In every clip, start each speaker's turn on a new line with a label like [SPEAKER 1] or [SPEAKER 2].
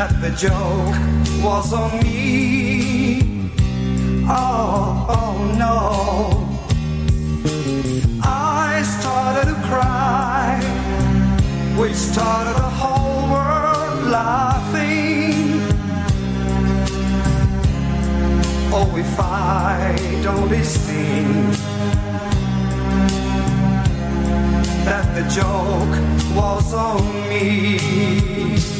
[SPEAKER 1] that the joke was on me. Oh, oh no. I started to cry which started the whole world laughing. Oh, if I'd only seen that the joke was on me.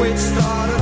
[SPEAKER 1] which started